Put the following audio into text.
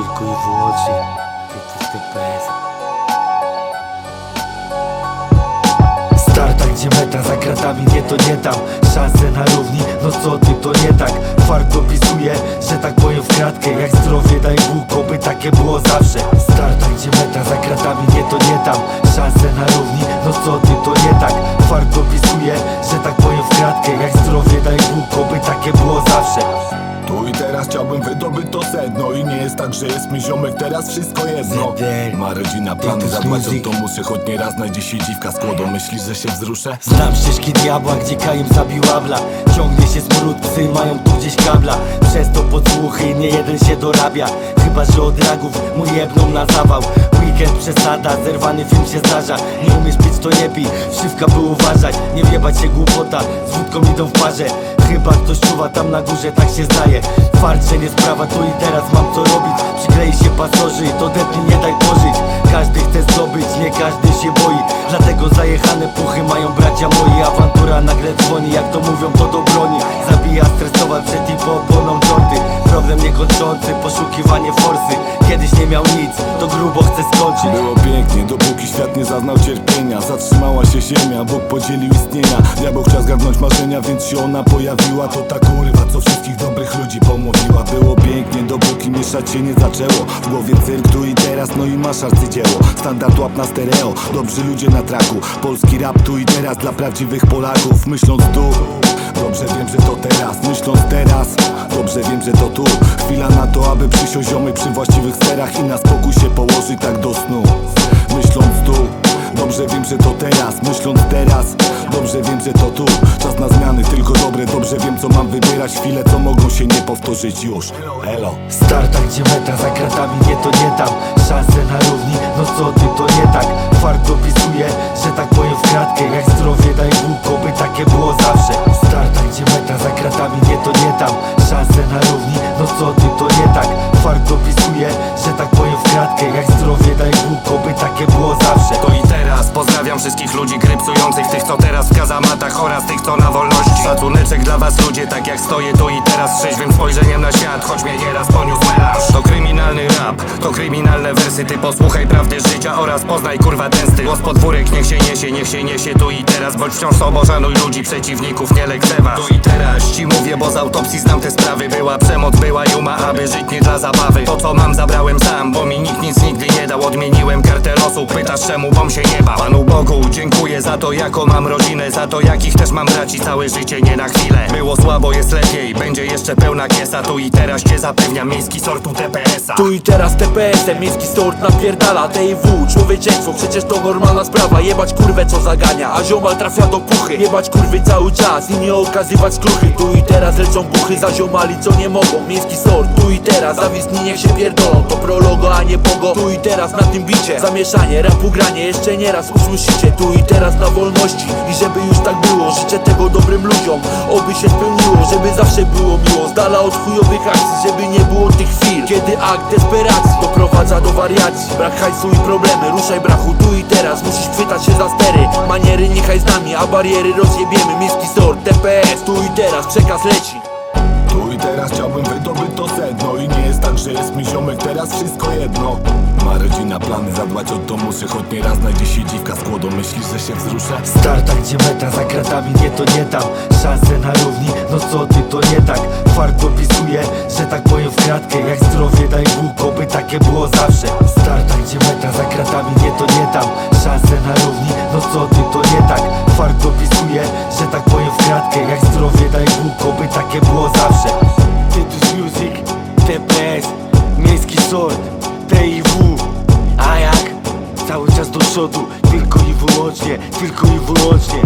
tylko i wyłącznie Tytuł TPS Starta gdzie meta za kratami, nie to nie tam. Szanse na równi, no co ty to nie tak. Fart dopisuje, że tak powiem w kratkę. Jak zdrowie daj Bóg, oby takie było zawsze jest że mi ziomek teraz wszystko jedno. Ma rodzina plany zadbać o Music. to muszę Choć nieraz znajdzie się dziwka z kłodą. Myślisz, że się wzruszę? Znam ścieżki diabła, gdzie Kajem zabił abla. Ciągnie się smród, psy mają tu gdzieś kabla. Przez to podsłuchy nie jeden się dorabia. Chyba, że od ragów mu jebną na zawał. Weekend przesada, zerwany film się zdarza. Nie umiesz pić to nie pij, szywka by uważać. Nie wjebać się głupota, z wódką idą w parze Chyba ktoś czuwa tam na górze, tak się zdaje. Fart, że nie sprawa, tu i teraz mam co robić. Przyklei się pasoży i to depnie nie daj pożyć. Każdy chce zdobyć, nie każdy się boi. Dlatego zajechane puchy mają bracia moi. Awantura nagle dzwoni, jak to mówią to do broni. Zabija stresowa przed i po oponą Problem niekończący, poszukiwanie forsy Kiedyś nie miał nic, to grubo chce skończyć Było pięknie, dopóki świat nie zaznał cierpienia. Zatrzymała się ziemia, Bóg podzielił istnienia. Diabeł chciał zgarnąć marzenia, więc się ona pojawiła. To ta kurwa, co wszystkich dobrych ludzi pomówiła Było pięknie, dopóki mieszać się nie zaczęło. W głowie cyrk tu i teraz, no i masz arcydzieło. Standard łap na stereo, dobrzy ludzie na traku. Polski rap tu i teraz dla prawdziwych Polaków. Myśląc tu Dobrze wiem, że to teraz, myśląc teraz. Dobrze wiem, że to tu. Chwila na to, aby przysiąść ziomy przy właściwych sterach I na spokój się położyć tak do snu. Myśląc tu. Dobrze wiem, że to teraz, myśląc teraz. Dobrze wiem, że to tu. Czas na zmiany, tylko dobre. Dobrze wiem, co mam wybierać. Chwile, co mogą się nie powtórzyć już. Elo. Starta gdzie meta za kratami, nie to nie tam. Szanse na równi, no co ty to nie tak wszystkich ludzi krypsujących Tych co teraz w kazamatach oraz tych co na wolności. Szacuneczek dla was ludzie, tak jak stoję tu i teraz Trzeźwym spojrzeniem na świat, choć mnie nieraz poniósł to kryminalne wersy Ty posłuchaj prawdy życia oraz poznaj kurwa ten styl. Głos podwórek niech się niesie, niech się niesie tu i teraz Bądź wciąż sobą, szanuj ludzi, przeciwników nie lekceważ. Tu i teraz ci mówię, bo z autopsji znam te sprawy. Była przemoc, była juma, aby żyć nie dla zabawy. To co mam zabrałem sam, bo mi nikt nic nigdy nie dał. Odmieniłem kartę losu, pytasz czemu, bom się nie bał? Panu Bogu dziękuję za to, jaką mam rodzinę Za to, jakich też mam braci, całe życie nie na chwilę. Było słabo, jest lepiej, będzie jeszcze pełna kiesa. Tu i teraz cię zapewniam, miejski sortu TPS-a Tu i teraz TPS-em, miejski sort napierdala TIW, człowieczeństwo, przecież to normalna sprawa. Jebać kurwę co zagania, a ziomal trafia do puchy. Jebać kurwy cały czas i nie okazywać skruchy. Tu i teraz lecą buchy za ziomali co nie mogą. Miejski sort, tu i teraz, zawistni niech się pierdolą. To prologo, a nie pogo, tu i teraz na tym bicie. Zamieszanie, rapu granie, jeszcze nieraz usłyszycie. Tu i teraz na wolności. I żeby już tak było Życzę tego dobrym ludziom, oby się spełniło Żeby zawsze było miło, z dala od chujowych akcji Żeby nie było tych chwil, kiedy akt desperacji Doprowadza do wariacji, brak hajsu i problemy Ruszaj brachu tu i teraz, musisz chwytać się za stery Maniery niechaj z nami, a bariery rozjebiemy. Miejski sort, TPS, tu i teraz, przekaz leci. Tu i teraz chciałbym wydobyć to sedno I nie jest tak, że jest mi ziomek teraz wszystko jedno Ma rodzina plany, zadbać o to muszę Choć nieraz znajdzie się dziwka z kłodą Myślisz, że się wzruszę? Starta gdzie meta za kratami, nie to nie tam. Szanse na równi, no co ty to nie tak. Fart dopisuje, że tak powiem w kratkę. Jak zdrowie daj Bóg, oby takie było zawsze. Starta gdzie meta za kratami, nie wyłącznie, tylko i wyłącznie.